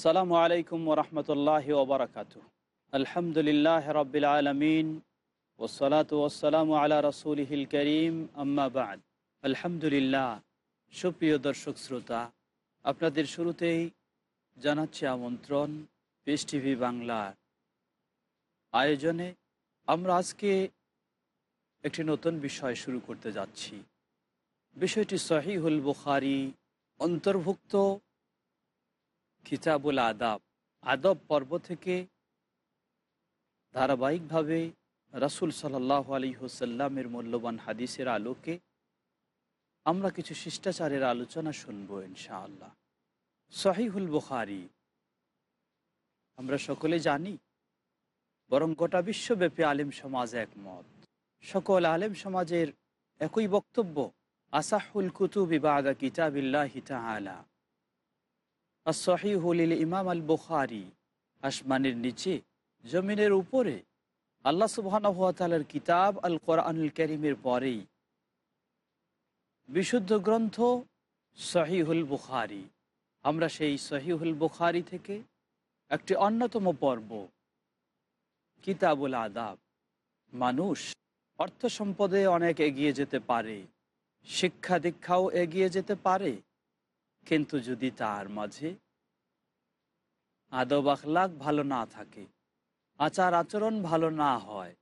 আসসালামু আলাইকুম ওরহমতুল্লাহ ওবরাকাত আলহামদুলিল্লাহ রবিল আলমিন ওসলাত ওসালামু আলা রসুলহিল করিম আম্মাবাদ আলহামদুলিল্লাহ, সুপ্রিয় দর্শক শ্রোতা, আপনাদের শুরুতেই জানাচ্ছি আমন্ত্রণ পিস টিভি বাংলার আয়োজনে। আমরা আজকে একটি নতুন বিষয় শুরু করতে যাচ্ছি। বিষয়টি সহিহুল বুখারি অন্তর্ভুক্ত কিতাবুল আদাব। আদব পর্ব থেকে ধারাবাহিকভাবে রাসুল সাল্লাহ আলী হুসাল্লামের মূল্যবান হাদিসের আলোকে আমরা কিছু শিষ্টাচারের আলোচনা শুনব ইনশাআল্লাহ। সহিহুল বুখারি, আমরা সকলে জানি, বরং গোটা বিশ্বব্যাপী আলেম সমাজ একমত। সকল আলেম সমাজের একই বক্তব্য, আসাহুল কুতুবি বাদা কিতাবিল্লাহি তাআলা। ইমাম আল বুখারি আসমানের নিচে, জমিনের উপরে। আল্লাহ সুবাহর কিতাব আল কোরআনুল করিমের পরেই। বিশুদ্ধ গ্রন্থ সহিহুল বুখারি। আমরা সেই সহিহুল বুখারি থেকে একটি অন্যতম পর্ব, কিতাবুল আদাব। মানুষ অর্থ সম্পদে অনেক এগিয়ে যেতে পারে, শিক্ষা দীক্ষাও এগিয়ে যেতে পারে কিন্তু যদি তার মাঝে আদব আখলাক ভালো না থাকে, আচার আচরণ ভালো না হয়,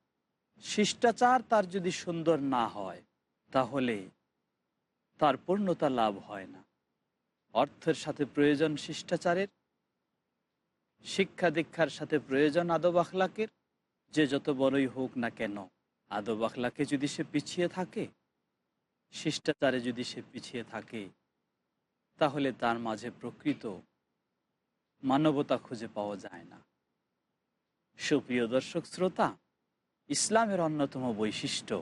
শিষ্টাচার তার যদি সুন্দর না হয়, তাহলে তার পূর্ণতা লাভ হয় না। অর্থের সাথে প্রয়োজন শিষ্টাচারের শিক্ষা দীক্ষার সাথে প্রয়োজন আদব আখলাকের, যে যত বড়ই হোক না কেন, আদব আখলাকে যদি সে পিছিয়ে থাকে, শিষ্টাচারে যদি সে পিছিয়ে থাকে তাহলে তার মাঝে প্রকৃত মানবতা খুঁজে পাওয়া যায় না। সুপ্রিয় দর্শক, শ্রোতা, ইসলামের অন্যতম বৈশিষ্ট্য,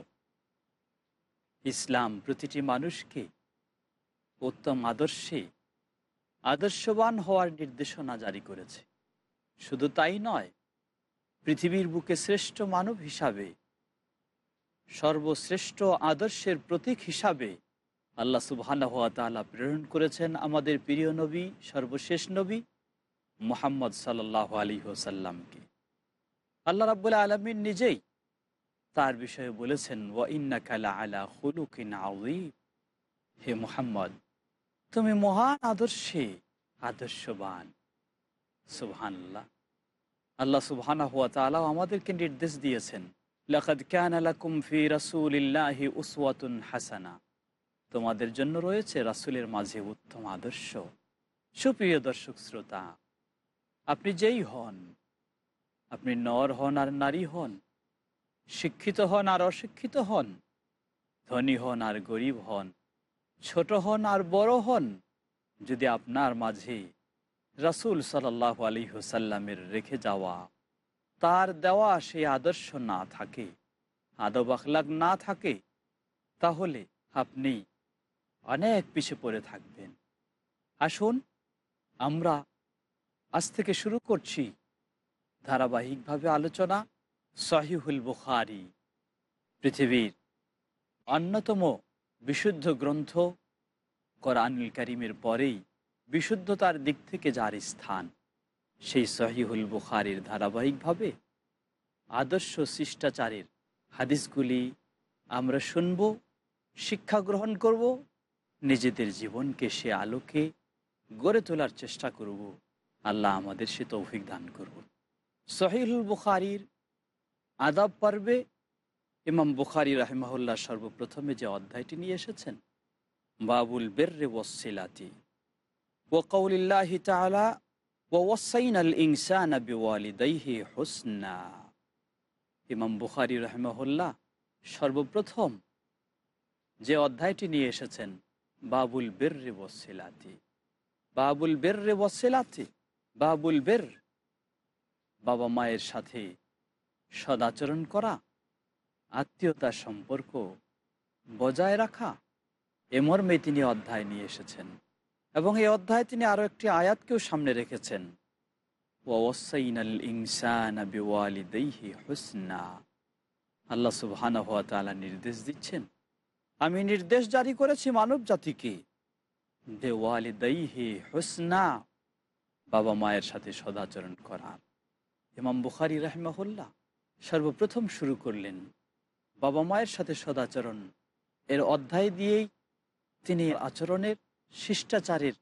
ইসলাম প্রতিটি মানুষকে উত্তম আদর্শে আদর্শবান হওয়ার নির্দেশনা জারি করেছে। শুধু তাই নয়, পৃথিবীর বুকে শ্রেষ্ঠ মানব হিসাবে, সর্বশ্রেষ্ঠ আদর্শের প্রতীক হিসাবে আল্লাহ সুবহানাহ ওয়া তাআলা প্রেরণ করেছেন আমাদের প্রিয় নবী, সর্বশেষ নবী মোহাম্মদ সাল্লাহ আলী হোসাল্লামকে আল্লাহ রাবুল্লাহ আলমিন নিজেই তার বিষয়ে বলেছেন, ওয়া ইন্না কালা আলা হুলুকিন হে মোহাম্মদ, তুমি মহান আদর্শে আদর্শবান। সুবহানাল্লাহ। আল্লাহ সুবহানাহু ওয়া তাআলা আমাদেরকে নির্দেশ দিয়েছেন, লাকাদ কানা লাকুম ফি রাসূলিল্লাহি উসওয়াতুন হাসানা। তোমাদের জন্য রয়েছে রাসূলের মাঝে উত্তম আদর্শ। সুপ্রিয় দর্শক, শ্রোতা, আপনি যেই হন, আপনি নর হন আর নারী হন, শিক্ষিত হন আর অশিক্ষিত হন, ধনী হন আর গরিব হন, ছোট হন আর বড় হন, যদি আপনার মাঝে রাসুল সাল্লাহ আলী হুসাল্লামের রেখে যাওয়া, তার দেওয়া সেই আদর্শ না থাকে আদব আখলাক না থাকে, তাহলে আপনি অনেক পিছে পড়ে থাকবেন। আসুন, আমরা আজ থেকে শুরু করছি ধারাবাহিকভাবে আলোচনা সহিহুল বুখারি, পৃথিবীর অন্যতম বিশুদ্ধ গ্রন্থ কোরআনুল করিমের পরেই বিশুদ্ধতার দিক থেকে যার স্থান, সেই সহিহুল বুখারির ধারাবাহিকভাবে আদর্শ শিষ্টাচারের হাদিসগুলি আমরা শুনব, শিক্ষা গ্রহণ করব নিজেদের জীবনকে সে আলোকে গড়ে তোলার চেষ্টা করব। আল্লাহ আমাদের সে তৌফিক দান করব সহিহুল বুখারির আদাব পর্বে ইমাম বুখারি রাহেমাহুল্লাহ সর্বপ্রথমে যে অধ্যায়টি নিয়ে এসেছেন, বাবুল বের্রে ওসিলাতি ও কৌলিল্লাহ তালা ও ওসাইন আল ইনসান বিওয়ালিদাইহি হুসনা। ইমাম বুখারি রহমহুল্লাহ সর্বপ্রথম যে অধ্যায়টি নিয়ে এসেছেন বাবুল বের্রে ওসিলাতি বাবুল বের্রে ওসিলাতি বাবুল বের বাবা মায়ের সাথে সদাচরণ করা আত্মীয়তার সম্পর্ক বজায় রাখা এ মর্মে তিনি অধ্যায় নিয়ে এসেছেন এবং এই অধ্যায়ে তিনি আরও একটি আয়াতকেও সামনে রেখেছেন আল্লাহ সুবহানা তালা নির্দেশ দিচ্ছেন আমি নির্দেশ জারি করেছি মানব জাতিকে দেওয়ালি দৈহি হুসনা। বাবা মায়ের সাথে সদাচরণ করার ইমাম বুখারি রাহমাহুল্লাহ সর্বপ্রথম শুরু করলেন বাবা মায়ের সাথে সদাচরণ। এর অধ্যায় দিয়েই তিনি আচরণের শিষ্টাচারের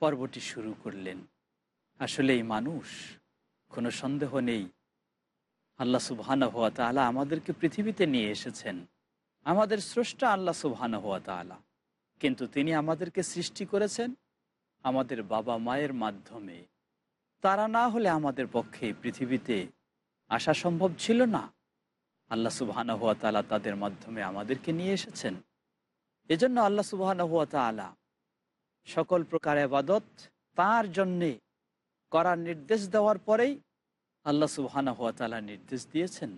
পর্বটি শুরু করলেন। আসলে এই মানুষ, কোনো সন্দেহ নেই। আল্লাহ সুবহানা হওয়া তালা আমাদেরকে পৃথিবীতে নিয়ে এসেছেন। আমাদের স্রষ্টা আল্লাহ সুবহানা হওয়া তালা কিন্তু তিনি আমাদেরকে সৃষ্টি করেছেন আমাদের বাবা মায়ের মাধ্যমে। তারা না হলে আমাদের পক্ষে পৃথিবীতে আসা সম্ভব ছিল না। আল্লাহ সুবাহানা হুয়া তালা তাদের মাধ্যমে আমাদেরকে নিয়ে এসেছেন। এজন্য আল্লাহ সুবাহানা হুয়া তালা সকল প্রকার আবাদত তার জন্যে করার নির্দেশ দেওয়ার পরেই আল্লাহ সুবাহানা হুয়া তালা নির্দেশ দিয়েছেন।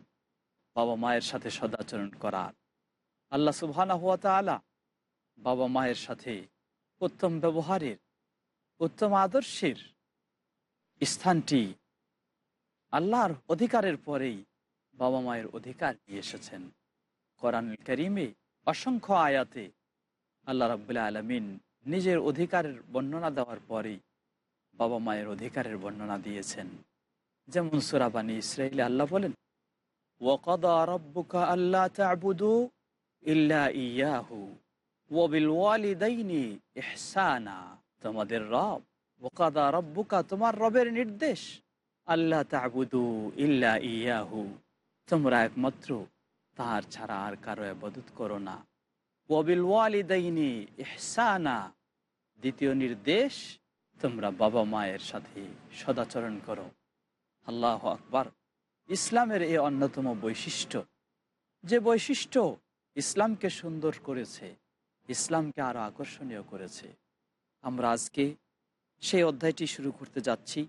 বাবা মায়ের সাথে সদাচরণ করার। আল্লাহ সুবহানা হুয়া তালা বাবা মায়ের সাথে উত্তম ব্যবহারের, উত্তম আদর্শের স্থানটি আল্লাহর অধিকারের পরেই বাবা মায়ের অধিকার নিয়ে এসেছেন। কোরআন করিমে অসংখ্য আয়াতে আল্লাহ রাবুল্লাহ আলমিন নিজের অধিকারের বর্ণনা দেওয়ার পরেই বাবা মায়ের অধিকারের বর্ণনা দিয়েছেন। যেমন সুরাবানি ইসরায়েলে আল্লাহ বলেন ওকদা রব্বুকা আল্লাহ ইল্লা ইয়াহু ওবিল ওয়ালিদাইনি ইহসানা তোমাদের রব, ওকাদা রব্বুকা, তোমার রবের নির্দেশ। আল্লাহ তাবুদু ইল্লা ইয়াহু। তোমরা একমাত্র, তার ছাড়া আর কারও আবাদত করো না। ওবিল ওয়ালিদাইনি ইহসানা। দ্বিতীয় নির্দেশ, তোমরা বাবা মায়ের সাথে সদাচরণ করো। আল্লাহ আকবার। ইসলামের এই অন্যতম বৈশিষ্ট্য, যে বৈশিষ্ট্য ইসলামকে সুন্দর করেছে, ইসলামকে আরও আকর্ষণীয় করেছে। আমরা আজকে সেই অধ্যায়টি শুরু করতে যাচ্ছি।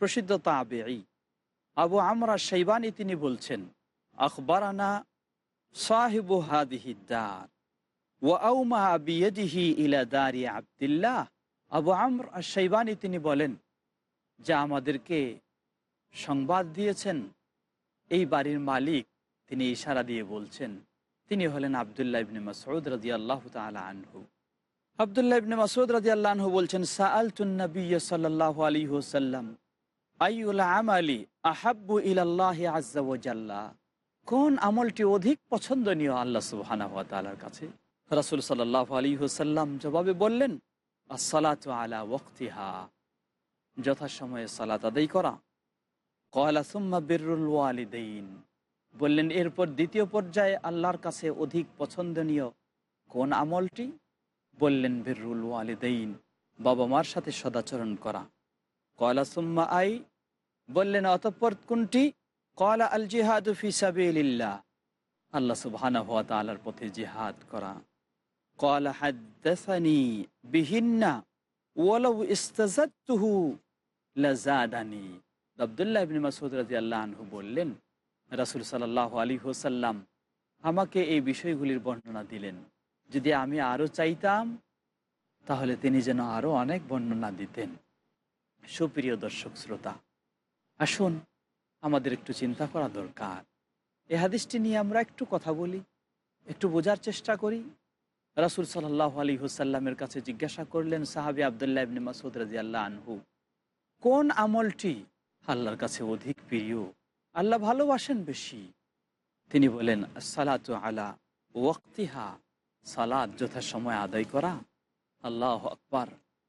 প্রসিদ্ধ তা তাবেই আবু আমরা সেইবানি তিনি বলছেন, আখবরানা সাহিবু বিয়েদিহি ইলা আবদুল্লাহ। আবু আমর সেইবানি তিনি বলেন, যা আমাদেরকে সংবাদ দিয়েছেন, এই বাড়ির মালিক তিনি ইশারা দিয়ে বলছেন তিনি হলেন আবদুল্লাহ ইবনে মাসউদ রাজি আল্লাহ তালা আনহু। আবদুল্লাহ ইবনে মাসউদ রাজি আল্লাহ আনহু বলছেন সাআলতুন নবী সাল্লাল্লাহু আলাইহি ওয়াসাল্লাম আইউল আমালি আহাব্বু ইলাল্লাহ আজ্জা ওয়া জাল্লা? কোন আমলটি অধিক পছন্দনীয় আল্লাহ সুবহানাহু ওয়া তাআলার কাছে? রাসূল সাল্লাল্লাহু আলাইহি ওয়াসাল্লাম জবাবে বললেন, আসসালাতু আলা ওয়াক্তিহা, যথাসময়ে সালাত আদায় করা। কয়লা সুম্মা বিরুল ওয়ালিদাইন। বললেন, এরপর দ্বিতীয় পর্যায়ে আল্লাহর কাছে অধিক পছন্দনীয় কোন আমলটি? বললেন, বিরুল ওয়ালিদাইন, বাবা মার সাথে সদাচরণ করা। কয়লা সুম্মা আই? বললেন, অতঃপর কোনটি? কয়লা আল জিহাদ ফিসাবিল্লা আল্লাহ সুবহানা পথে জিহাদ করা। কয়লা হাদি বিহিন্না ওয়ালাউ ইস্তাজাতুহু আব্দুল্লাহ ইবনে মাসউদ রাদিয়াল্লাহু বললেন রাসূল সাল্লাহ আলাইহি ওয়াসাল্লাম আমাকে এই বিষয়গুলির বর্ণনা দিলেন। যদি আমি আরও চাইতাম, তাহলে তিনি যেন আরও অনেক বর্ণনা দিতেন। সুপ্রিয় দর্শক শ্রোতা, আসুন আমাদের একটু চিন্তা করা দরকার। এ হাদিসটি নিয়ে আমরা একটু কথা বলি, একটু বোঝার চেষ্টা করি। রাসুল সাল্লাহ আলী হুসাল্লামের কাছে জিজ্ঞাসা করলেন, সাহাবি আবদুল্লাহ ইবনে মাসুদ রাজি আল্লাহ আনহু, কোন আমলটি আল্লাহর কাছে অধিক প্রিয়? আল্লাহ ভালোবাসেন বেশি। তিনি বলেন, সালাত আলা ওয়াক্তিহা সালাদ যথাসময় আদায় করা। আল্লাহ আকবার।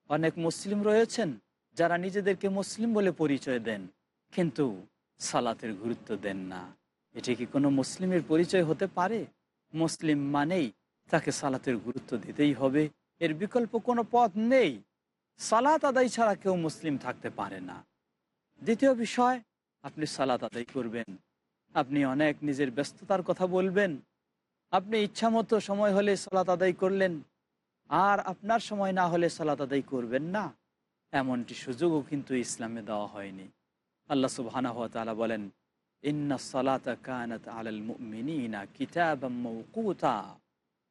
অনেক মুসলিম রয়েছেন যারা নিজেদেরকে মুসলিম বলে পরিচয় দেন, কিন্তু সালাতের গুরুত্ব দেন না। এটি কি কোনো মুসলিমের পরিচয় হতে পারে? মুসলিম মানেই তাকে সালাতের গুরুত্ব দিতেই হবে। এর বিকল্প কোনো পথ নেই। সালাত আদায় ছাড়া কেউ মুসলিম থাকতে পারে না। দ্বিতীয় বিষয় আপনি সালাত আদায় করবেন। আপনি অনেক নিজের ব্যস্ততার কথা বলবেন। আপনি ইচ্ছামতো সময় হলে সালাত আদায় করলেন। আর আপনার সময় না হলে সালাত আদায় করবেন না। এমনটি সুযোগও কিন্তু ইসলামে দেওয়া হয়নি। আল্লাহ তাআলা বলেন, ইন্না সালাতা কানাত আলাল মুমিনিনা কিতাবাম মাওকুতা।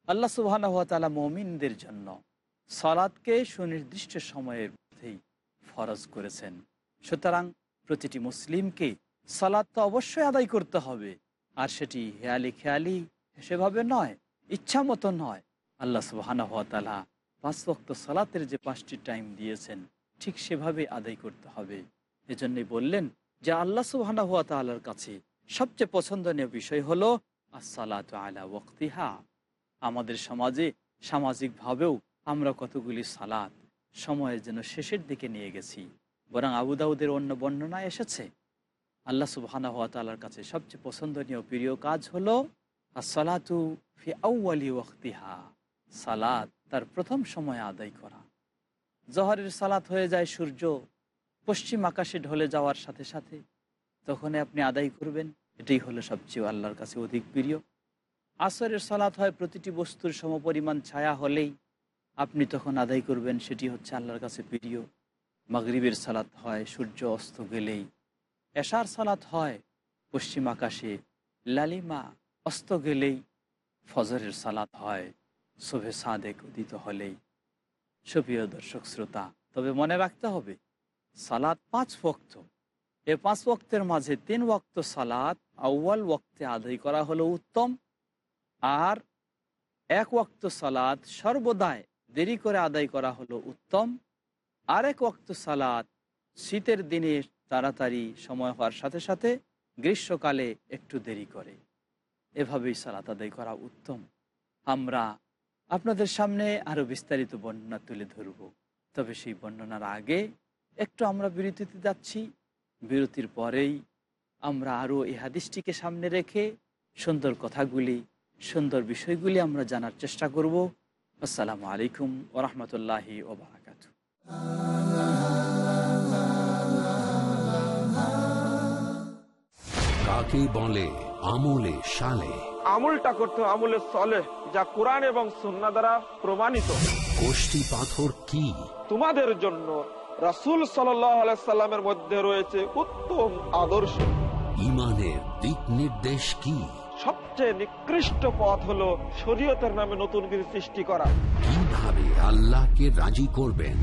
আল্লাহ সুবহানাহু ওয়া তাআলা মুমিনদের জন্য সালাতকে সুনির্দিষ্ট সময়ের মধ্যেই ফরজ করেছেন। সুতরাং প্রতিটি মুসলিমকে সালাত তো অবশ্যই আদায় করতে হবে। আর সেটি হেয়ালি খেয়ালি সেভাবে নয়, ইচ্ছা মতো নয়। আল্লাহ সুবহানাহু ওয়া তাআলা পাঁচ ওয়াক্ত সালাতের যে পাঁচটি টাইম দিয়েছেন, ঠিক সেভাবে আদায় করতে হবে। এজন্যই বললেন যে আল্লাহ সুবহানাহু ওয়া তাআলার কাছে সবচেয়ে পছন্দনীয় বিষয় হলো আসসালাত আলা ওয়াক্তিহা। আমাদের সমাজে সামাজিকভাবেও আমরা কতগুলি সালাত সময়ের জন্য শেষের দিকে নিয়ে গেছি। বরং আবু দাউদের অন্য বর্ণনা এসেছে। আল্লাহ সুবহানাহু ওয়া তাআলার কাছে সবচেয়ে পছন্দনীয় প্রিয় কাজ হলো আসসালাতু ফি আউয়ালি ওয়াক্তিহা সালাদ তার প্রথম সময় আদায় করা। জহরের সালাত হয়ে যায় সূর্য পশ্চিম আকাশে ঢলে যাওয়ার সাথে সাথে তখনই আপনি আদায় করবেন। এটাই হলো সবচেয়ে আল্লাহর কাছে অধিক প্রিয়। আসরের সালাত হয় প্রতিটি বস্তুর সমপরিমাণ ছায়া হলেই আপনি তখন আদায় করবেন, সেটি হচ্ছে আল্লাহর কাছে প্রিয়। মাগরিবের সালাত হয়, সূর্য অস্ত গেলেই। এশার সালাত হয়, পশ্চিম আকাশে লালিমা অস্ত গেলেই ফজরের সালাত হয়, শোভে সাদেক উদিত হলেই। সুপ্রিয় দর্শক শ্রোতা, তবে মনে রাখতে হবে, সালাত পাঁচ ওক্ত এ পাঁচ ওক্তের মাঝে তিন ওক্ত সালাত, আউ্য়াল ওক্তে আদায় করা হলো উত্তম। আর এক ওক্ত সালাত সর্বদাই দেরি করে আদায় করা হলো উত্তম। আরেক ওক্ত সালাত, শীতের দিনে তাড়াতাড়ি সময় হওয়ার সাথে সাথে গ্রীষ্মকালে একটু দেরি করে। এভাবেই সালাত আদায় করা উত্তম। আমরা আপনাদের সামনে আরও বিস্তারিত বর্ণনা তুলে ধরব। তবে সেই বর্ণনার আগে একটু আমরা বিরতিতে যাচ্ছি। বিরতির পরেই আমরা আরও এই হাদিসটিকে সামনে রেখে সুন্দর কথাগুলি, সুন্দর বিষয়গুলি আমরা জানার চেষ্টা করব। আসসালামু আলাইকুম ওরহমতুল্লাহি ওবরাকাত কাকে বলে? আমলে সালে। আমলটা করতে আমলে চলে যা কোরআন এবং সন্না দ্বারা প্রমাণিত। কোষ্টি পাথর কি? তোমাদের জন্য রাসুল সাল্লামের মধ্যে রয়েছে উত্তম আদর্শ। ইমানের দিক নির্দেশ কি? সবচেয়ে নিকৃষ্ট পথ হলো শরীয়তের নামে নতুন কিছু সৃষ্টি করা। কীভাবে আল্লাহকে রাজি করবেন।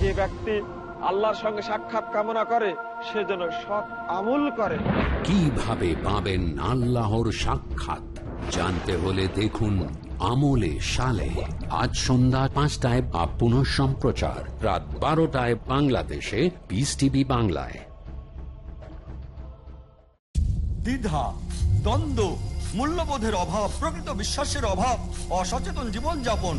যে ব্যক্তি আল্লাহর সঙ্গে সাক্ষাৎ কামনা করে সে যেন সৎ আমল করে। কীভাবে পাবেন আল্লাহর সাক্ষাৎ? জানতে হলে দেখুন আমলে সালে। আজ সন্ধ্যা পাঁচটায় বা পুনঃ সম্প্রচার। রাত বারোটায় বাংলাদেশে পিস টিভি বাংলায়। দ্বিধা দ্বন্দ্ব মূল্যবোধের অভাব প্রকৃত বিশ্বাসের অভাব অসচেতন জীবনযাপন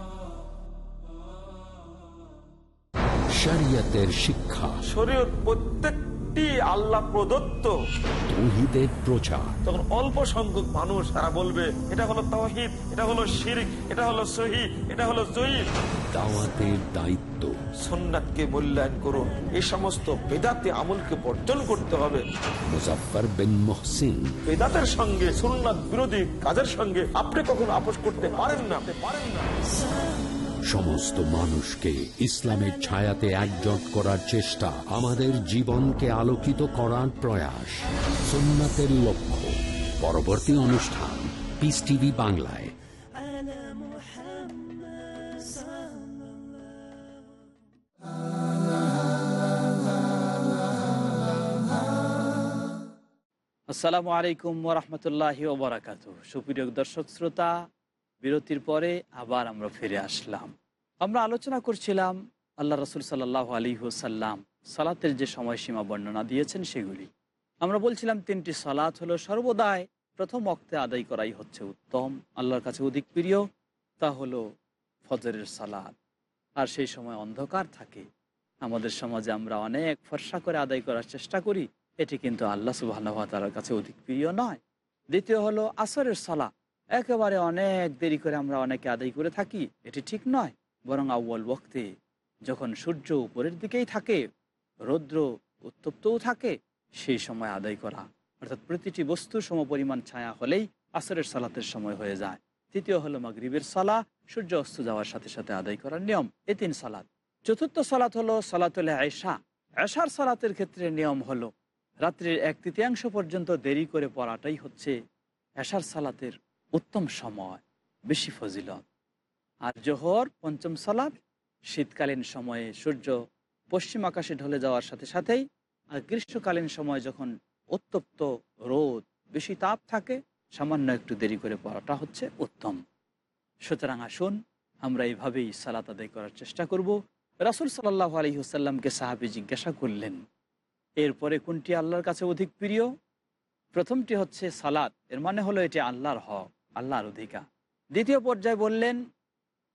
শরিয়তের শিক্ষা। শরীয়ত প্রত্যেকটি আল্লাহ প্রদত্ত। তৌহিদের প্রচার। তখন অল্প সংখ্যক মানুষ তারা বলবে এটা হলো তহিদ এটা হলো শিরিক এটা হলো সহি এটা হলো জয়ীদ দাওয়াতের দায়িত্ব। সন্ন্যাতকে মূল্যায়ন করুন। এই সমস্ত বেদাতে আমলকে বর্জন করতে হবে। মুজাফফর বিন মোহসিন। বেদাতের সঙ্গে সুন্নাত বিরোধী কাজের সঙ্গে আপনি কখনো আপোষ করতে পারেন না পারেন না। সমস্ত মানুষকে ইসলামের ছায়াতে একজট করার চেষ্টা আমাদের জীবনকে আলোকিত করার প্রয়াস। সোমনাথের লক্ষ্য। পরবর্তী অনুষ্ঠান পিস টিভি বাংলায়। আসসালামু আলাইকুম ওরহমতুল্লাহ ওবরাকাত সুপ্রিয় দর্শক শ্রোতা বিরতির পরে আবার আমরা ফিরে আসলাম। আমরা আলোচনা করছিলাম আল্লাহ রসুল সাল্লাহ আলী হুসাল্লাম সালাতের যে সময়সীমা বর্ণনা দিয়েছেন সেগুলি। আমরা বলছিলাম, তিনটি সালাত হলো সর্বদাই প্রথম অক্তে আদায় করাই হচ্ছে উত্তম, আল্লাহর কাছে অধিক প্রিয়, তা হলো ফজরের সালাদ আর সেই সময় অন্ধকার থাকে। আমাদের সমাজে আমরা অনেক ফর্সা করে আদায় করার চেষ্টা করি, এটি কিন্তু আল্লাহ সুবাহ তালার কাছে অধিক প্রিয় নয়। দ্বিতীয় হলো আসরের সালা একেবারে অনেক দেরি করে আমরা অনেকে আদায় করে থাকি, এটি ঠিক নয়। বরং আউ্বল বক্তে যখন সূর্য উপরের দিকেই থাকে, রৌদ্র উত্তপ্তও থাকে, সেই সময় আদায় করা, অর্থাৎ প্রতিটি বস্তু সমপরিমাণ ছায়া হলেই আসরের সালাতের সময় হয়ে যায়। তৃতীয় হলো মাগরিবের সালা, সূর্য অস্ত যাওয়ার সাথে সাথে আদায় করার নিয়ম, এ তিন সালাত। চতুর্থ সালাত হলো সালাতুল আয়সা আয়সার সালাতের ক্ষেত্রে নিয়ম হলো, রাত্রির এক তৃতীয়াংশ পর্যন্ত দেরি করে পড়াটাই হচ্ছে এশার সালাতের উত্তম সময়, বেশি ফজিলত। আর জোহর, পঞ্চম সালাত, শীতকালীন সময়ে সূর্য পশ্চিম আকাশে ঢলে যাওয়ার সাথে সাথেই, আর গ্রীষ্মকালীন সময় যখন উত্তপ্ত রোদ, বেশি তাপ থাকে, সামান্য একটু দেরি করে পড়াটা হচ্ছে উত্তম। সুতরাং আসুন, আমরা এইভাবেই সালাত আদায় করার চেষ্টা করব। রাসুল সাল্লাহ আলী হুসাল্লামকে সাহাবি জিজ্ঞাসা করলেন, এরপরে কোনটি আল্লাহর কাছে অধিক প্রিয়? প্রথমটি হচ্ছে সালাত, এর মানে হলো এটি আল্লাহর হক। আল্লাহর অধিকার দ্বিতীয় পর্যায়ে বললেন,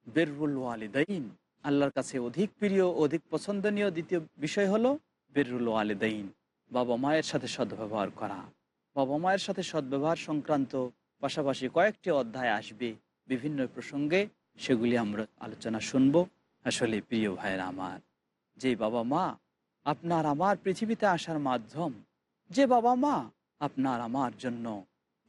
বেররুল ওয়ালিদাইন। আল্লাহর কাছে অধিক প্রিয়, অধিক পছন্দনীয় দ্বিতীয় বিষয় হলো, বেররুল ওয়ালিদাইন। বাবা মায়ের সাথে সদ্ব্যবহার করা। বাবা মায়ের সাথে সদ্ব্যবহার সংক্রান্ত পাশাপাশি কয়েকটি অধ্যায় আসবে। বিভিন্ন প্রসঙ্গে সেগুলি আমরা আলোচনা শুনব। আসলে প্রিয় ভাইয়ের আমার, যে বাবা মা আপনার আমার পৃথিবীতে আসার মাধ্যম, যে বাবা মা আপনার আমার জন্য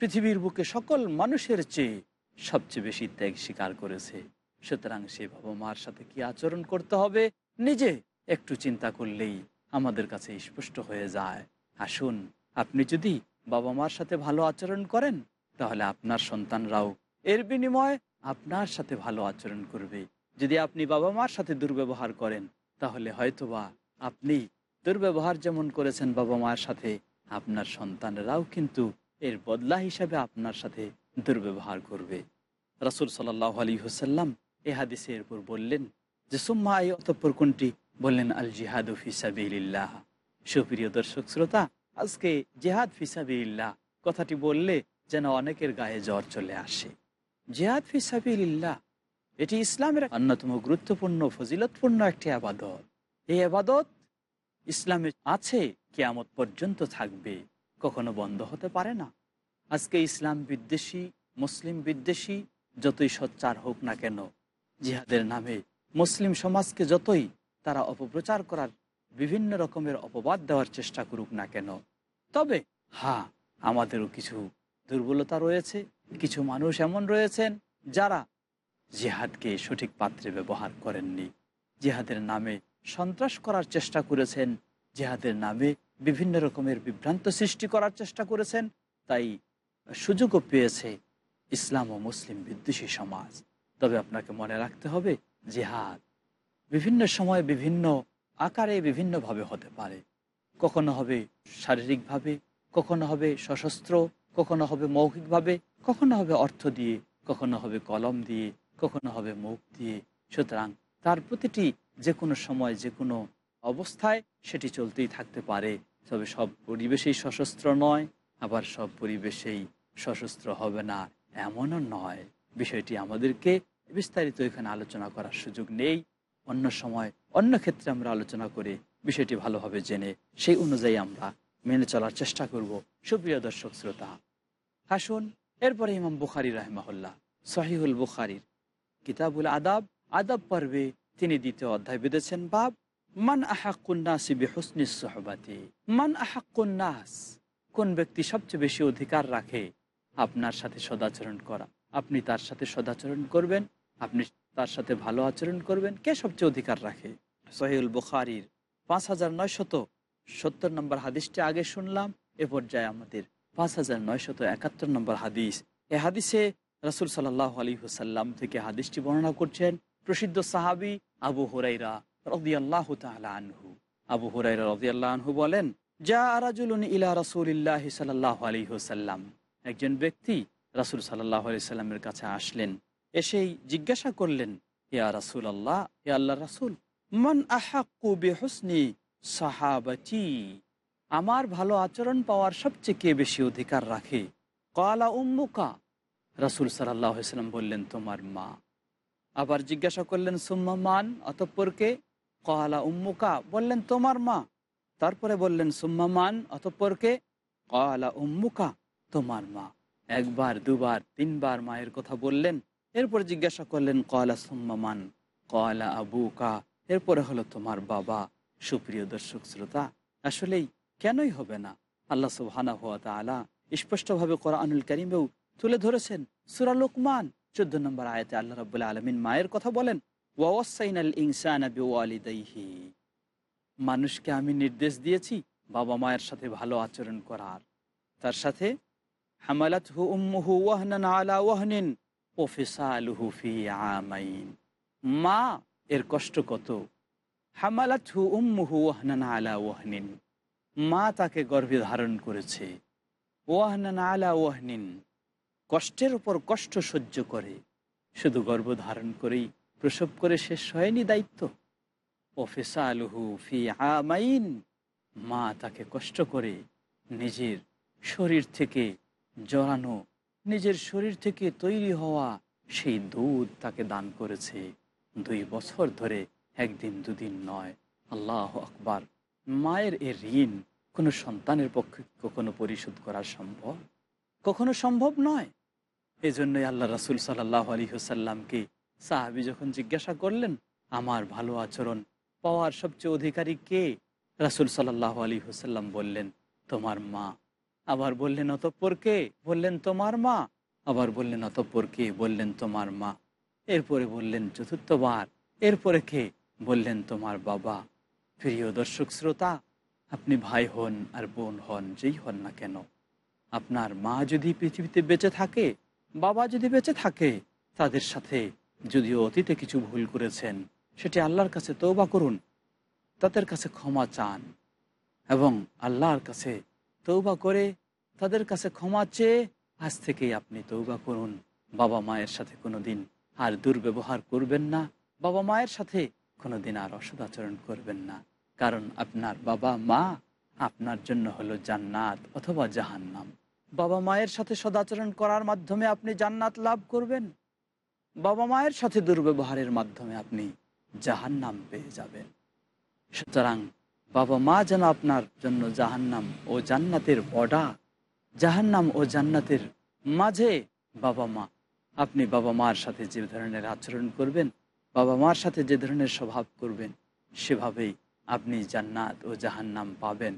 পৃথিবীর বুকে সকল মানুষের চেয়ে সবচেয়ে বেশি ত্যাগ স্বীকার করেছে। সুতরাং সে বাবা মার সাথে কি আচরণ করতে হবে, নিজে একটু চিন্তা করলেই আমাদের কাছে স্পষ্ট হয়ে যায়। আসুন, আপনি যদি বাবা মার সাথে ভালো আচরণ করেন, তাহলে আপনার সন্তানরাও এর বিনিময়ে আপনার সাথে ভালো আচরণ করবে। যদি আপনি বাবা মার সাথে দুর্ব্যবহার করেন, তাহলে হয়তোবা আপনি দুর্ব্যবহার যেমন করেছেন বাবা মায়ের সাথে, আপনার সন্তানরাও কিন্তু এর বদলা হিসাবে আপনার সাথে দুর্ব্যবহার করবে। রাসুল সাল্লাহ আলী হুসাল্লাম এ হাদিসে এরপর বললেন যে, সুম্মা এই অতঃপর কোনটি? বললেন আল জিহাদ ফিসাবিল্লাহ সুপ্রিয় দর্শক, শ্রোতা, আজকে জেহাদ ফিসাবিল্লাহ কথাটি বললে যেন অনেকের গায়ে জ্বর চলে আসে। জেহাদ ফিসাবিল্লাহ এটি ইসলামের অন্যতম গুরুত্বপূর্ণ, ফজিলতপূর্ণ একটি আবাদত। এই আবাদত ইসলামে আছে, কেয়ামত পর্যন্ত থাকবে। কখনো বন্ধ হতে পারে না। আজকে ইসলাম বিদ্বেষী, মুসলিম বিদ্বেষী, যতই সোচ্চার হোক না কেন, জিহাদের নামে মুসলিম সমাজকে যতই তারা অপপ্রচার করার বিভিন্ন রকমের অপবাদ দেওয়ার চেষ্টা করুক না কেন। তবে হ্যাঁ আমাদেরও কিছু দুর্বলতা রয়েছে, কিছু মানুষ এমন রয়েছেন যারা জিহাদকে সঠিক পাত্রে ব্যবহার করেননি। জিহাদের নামে সন্ত্রাস করার চেষ্টা করেছেন, জেহাদের নামে বিভিন্ন রকমের বিভ্রান্ত সৃষ্টি করার চেষ্টা করেছেন, তাই সুযোগও পেয়েছে ইসলাম ও মুসলিম বিদ্বেষী সমাজ। তবে আপনাকে মনে রাখতে হবে, জেহাদ বিভিন্ন সময় বিভিন্ন আকারে বিভিন্নভাবে হতে পারে। কখনো হবে শারীরিকভাবে, কখনো হবে সশস্ত্র, কখনো হবে মৌখিকভাবে, কখনো হবে অর্থ দিয়ে, কখনো হবে কলম দিয়ে, কখনো হবে মুখ দিয়ে। সুতরাং তার প্রতিটি যে কোনো সময় যে কোনো অবস্থায় সেটি চলতেই থাকতে পারে। তবে সব পরিবেশেই সশস্ত্র নয়, আবার সব পরিবেশেই সশস্ত্র হবে না, এমনও নয়। বিষয়টি আমাদেরকে বিস্তারিত এখানে আলোচনা করার সুযোগ নেই। অন্য সময়, অন্য ক্ষেত্রে আমরা আলোচনা করে বিষয়টি ভালোভাবে জেনে সেই অনুযায়ী আমরা মেনে চলার চেষ্টা করব। সুপ্রিয় দর্শক শ্রোতা হাসুন এরপরে ইমাম বুখারি রাহমাহুল্লাহ, সহিহুল বুখারির কিতাবুল আদাব আদাব পর্বে তিনি দ্বিতীয় অধ্যায় বেঁধেছেন বাব মান আহাক্কুন্নাসি বেহসনি সহবাতি মান আহাক্কুন্নাস কোন ব্যক্তি সবচেয়ে বেশি অধিকার রাখে? আপনার সাথে সদাচরণ করা। আপনি তার সাথে সদাচরণ করবেন। আপনি তার সাথে ভালো আচরণ করবেন। কে সবচেয়ে অধিকার রাখে? সহিউল বুখারির। পাঁচ হাজার নয়শত সত্তর নম্বর হাদিসটি আগে শুনলাম, এ পর্যায়ে আমাদের। পাঁচ হাজার নয়শত একাত্তর নম্বর হাদিস। এ হাদিসে রাসুল সাল্লাহ আলী হুসাল্লাম থেকে হাদিসটি বর্ণনা করছেন প্রসিদ্ধ সাহাবি আবু হুরাইরা আবু আনহু বলেন যা একজন ব্যক্তি রাসুল সাল্লামের কাছে আসলেন এসেই জিজ্ঞাসা করলেন, ইয়া রাসুল আল্লাহ ইয়া আল্লাহ রাসুল, মন সাহাবাচি আমার ভালো আচরণ পাওয়ার সবচেয়ে কে বেশি অধিকার রাখে? কলা উম্মুকা। রাসুল সাল্লাম বললেন, তোমার মা। আবার জিজ্ঞাসা করলেন, সুম্মা মান? অতঃপরকে কলা উম্মুকা বললেন, তোমার মা। তারপরে বললেন, সুম্মা মান? অতঃপরকে কলা উম্মুকা তোমার মা। একবার, দুবার, তিনবার মায়ের কথা বললেন, এরপর জিজ্ঞাসা করলেন কলা সুম্মা মান? কলা আবুকা এরপরে হলো, তোমার বাবা। সুপ্রিয় দর্শক, শ্রোতা, আসলেই কেনই হবে না? আল্লাহ সুবহানা হুয়া তালা স্পষ্টভাবে কোরআনুল করিমেও তুলে ধরেছেন, সুরা লোকমান, চোদ্দ নম্বর আয়তে আল্লাহ রবাহ আলমিন মায়ের কথা বলেন মানুষকে আমি নির্দেশ দিয়েছি বাবা মায়ের সাথে ভালো আচরণ করার। তার সাথে হু উম্মুহু আলা মা, এর কষ্ট কত? উম্মুহু আলা ওয়াহনিন। মা তাকে গর্ভে ধারণ করেছে। আলা ওয়াহনিন। কষ্টের উপর কষ্ট সহ্য করে। শুধু গর্ভ ধারণ করেই প্রসব করে শেষ হয়নি দায়িত্ব। ফেসালুহু ফি আমাইন, মা তাকে কষ্ট করে নিজের শরীর থেকে জড়ানো, নিজের শরীর থেকে তৈরি হওয়া সেই দুধ তাকে দান করেছে। দুই বছর ধরে একদিন দুদিন নয়। আল্লাহ আকবার। মায়ের এ ঋণ কোনো সন্তানের পক্ষে কখনো পরিশোধ করা সম্ভব? কখনো সম্ভব নয়। এজন্যই আল্লাহ রাসুল সাল্লাহ আলী হুসাল্লামকে সাহাবি যখন জিজ্ঞাসা করলেন, আমার ভালো আচরণ পাওয়ার সবচেয়ে অধিকারী কে? রাসুল সাল্লাহ আলী হুসাল্লাম বললেন, তোমার মা। আবার বললেন, অতঃপর কে? বললেন, তোমার মা। আবার বললেন, অতঃপর কে? বললেন, তোমার মা। এরপরে বললেন, চতুর্থবার। এরপরে কে? বললেন, তোমার বাবা। প্রিয় দর্শক শ্রোতা, আপনি ভাই হন আর বোন হন, যেই হন না কেন, আপনার মা যদি পৃথিবীতে বেঁচে থাকে, বাবা যদি বেঁচে থাকে, তাদের সাথে যদিও অতীতে কিছু ভুল করেছেন, সেটি আল্লাহর কাছে তৌবা করুন, তাদের কাছে ক্ষমা চান এবং আল্লাহর কাছে তৌবা করে তাদের কাছে ক্ষমা চেয়ে আজ থেকেই আপনি তৌবা করুন। বাবা মায়ের সাথে কোনো দিন আর দুর্ব্যবহার করবেন না, বাবা মায়ের সাথে কোনো দিন আর অসদাচরণ করবেন না, কারণ আপনার বাবা মা আপনার জন্য হলো জান্নাত অথবা জাহান্নাম। বাবা মায়ের সাথে সদাচরণ করার মাধ্যমে আপনি জান্নাত লাভ করবেন। বাবা মায়ের সাথে দুর্ব্যবহারের মাধ্যমে আপনি জাহান নাম পেয়ে যাবেন। সুতরাং বাবা মা যেন আপনার জন্য জাহান্নাম ও জান্নাতের বর্ডার জাহান্নাম ও জান্নাতের মাঝে বাবা মা, আপনি বাবা মার সাথে যে ধরনের আচরণ করবেন, বাবা মার সাথে যে ধরনের স্বভাব করবেন, সেভাবেই আপনি জান্নাত ও জাহান্নাম পাবেন।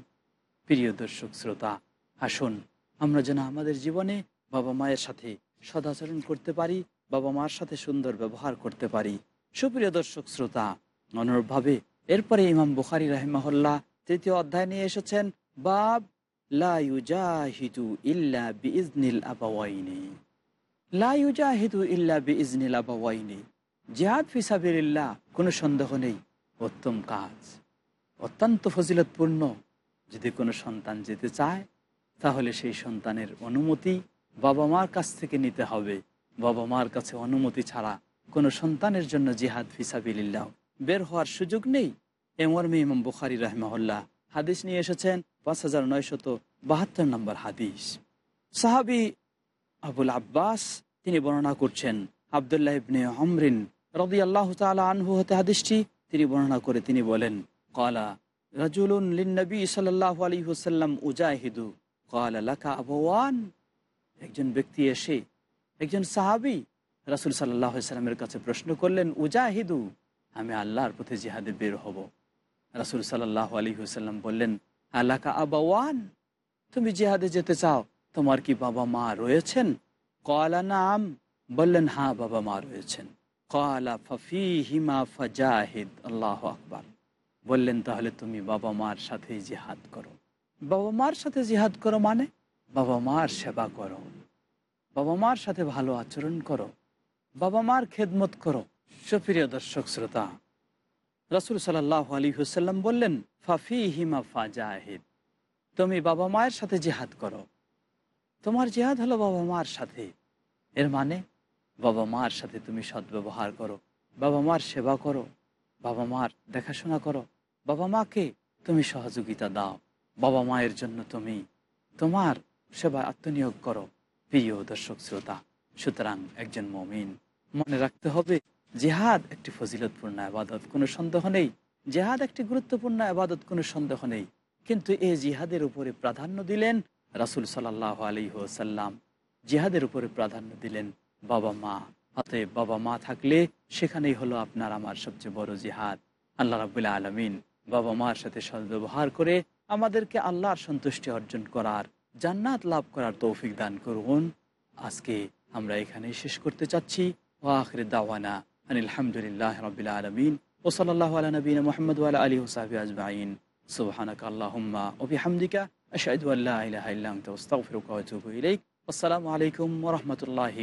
প্রিয় দর্শক শ্রোতা, আসুন আমরা যেন আমাদের জীবনে বাবা মায়ের সাথে সদাচরণ করতে পারি বাবা মার সাথে সুন্দর ব্যবহার করতে পারি। সুপ্রিয় দর্শক, শ্রোতা, অনুরূপভাবে এরপরে ইমাম বুখারি রাহিমাহুল্লাহ তৃতীয় অধ্যায় নিয়ে এসেছেন, বাব লাইজাহিদু ইল্লা বিইজনিল আবাওয়াইনি। লাইজাহিদু ইল্লা বিইজনিল আবাওয়াইনি। জিহাদ ফিসাবিল্লাহ কোনো সন্দেহ নেই, উত্তম কাজ। অত্যন্ত ফজিলতপূর্ণ, যদি কোনো সন্তান যেতে চায়, তাহলে সেই সন্তানের অনুমতি বাবা মার কাছ থেকে নিতে হবে। বাবা মার কাছে অনুমতি ছাড়া কোনো সন্তানের জন্য জিহাদ ফিসাবিল্লাহ বের হওয়ার সুযোগ নেই। এমর্মে ইমাম বুখারি রহমাল্লাহ হাদিস নিয়ে এসেছেন পাঁচ হাজার নয়শত বাহাত্তর নম্বর হাদিস। সাহাবি আবুল আব্বাস তিনি বর্ণনা করছেন, আবদুল্লাহ ইবনে আমরিন রদি আল্লাহ আনহু হতে হাদিসটি তিনি বর্ণনা করে তিনি বলেন, কলা রাজুলুন লিন্নবী সাল্লাহ আলী হুসাল্লাম উজাহিদু। কলা লাকা আবওয়ান। একজন ব্যক্তি এসে একজন সাহাবি রাসুল সাল্লাহ সাল্লামের কাছে প্রশ্ন করলেন, উজাহিদু? আমি আল্লাহর পথে জিহাদে বের হব। রাসুল সাল্লাহ আলী হুসাল্লাম বললেন আল্লাকা আবাওয়ান? তুমি জিহাদে যেতে চাও, তোমার কি বাবা মা রয়েছেন? কলা নাম। বললেন হ্যাঁ বাবা মা রয়েছেন। কলা ফফি হিমা ফাজাহিদ। আল্লাহ আকবার। বললেন, তাহলে তুমি বাবা মার সাথে জিহাদ করো। বাবা মার সাথে জিহাদ করো মানে? বাবা মার সেবা করো। বাবা মার সাথে ভালো আচরণ করো। বাবা মার খেদমত করো। সুপ্রিয় দর্শক, শ্রোতা, রাসুল সাল্লাহ আলী হুসাল্লাম বললেন ফাফি হিমা ফাজাহিদ। তুমি বাবা মায়ের সাথে জিহাদ করো। তোমার জিহাদ হলো বাবা মার সাথে। এর মানে বাবা মার সাথে তুমি সদ্ব্যবহার করো। বাবা মার সেবা করো। বাবা মার দেখাশোনা করো। বাবা মাকে তুমি সহযোগিতা দাও। বাবা মায়ের জন্য তুমি তোমার সেবা আত্মনিয়োগ করো। প্রিয় দর্শক শ্রোতা, সুতরাং একজন মমিন, মনে রাখতে হবে, জেহাদ একটি ফজিলতপূর্ণ আবাদত, কোনো সন্দেহ নেই। জেহাদ একটি গুরুত্বপূর্ণ আবাদত, কোনো সন্দেহ নেই। কিন্তু এই জিহাদের উপরে প্রাধান্য দিলেন রাসুল সাল্লাহ আলী সাল্লাম জিহাদের উপরে প্রাধান্য দিলেন বাবা মা। অতএব বাবা মা থাকলে সেখানেই হলো আপনার আমার সবচেয়ে বড় জিহাদ। আল্লাহ রাবুল্লাহ আলমিন বাবা মার সাথে সদ্ব্যবহার করে আমাদেরকে আল্লাহর সন্তুষ্টি অর্জন করার জান্নাত লাভ করার তৌফিক দান করুন। আজকে আমরা এখানে শেষ করতে চাচ্ছি। ও আখরে দাওয়ানা আলহামদুলিল্লাহ রবিল্লা আলমিন। ও সাল্লাহ নবীন মোহাম্মদ আলী ওসাহাবি আজমাইন। সুবহানাক আল্লাহুম্মা ওয়া বিহামদিকা আশহাদু আল্লা ইলাহা আসসালামু আলাইকুম ওয়া রাহমাতুল্লাহি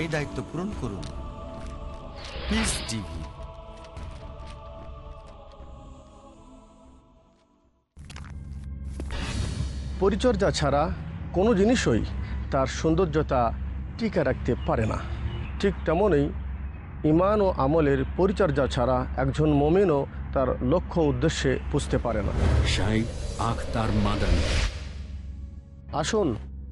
এই দায়িত্ব পূরণ করুন। পিস টিভি পরিচর্যা ছাড়া কোনো জিনিসই তার সৌন্দর্যতা টিকে রাখতে পারে না। ঠিক তেমনই ইমান ও আমলের পরিচর্যা ছাড়া একজন মমিনও তার লক্ষ্য উদ্দেশ্যে পুষতে পারে না। শাইখ আখতার মাদানী। আসুন